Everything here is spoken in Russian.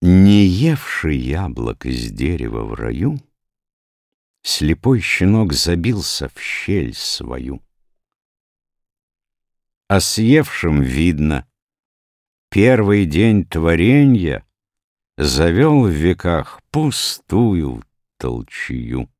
Не евший яблок из дерева в раю, Слепой щенок забился в щель свою. А съевшим видно, первый день творенья Завел в веках пустую толчью.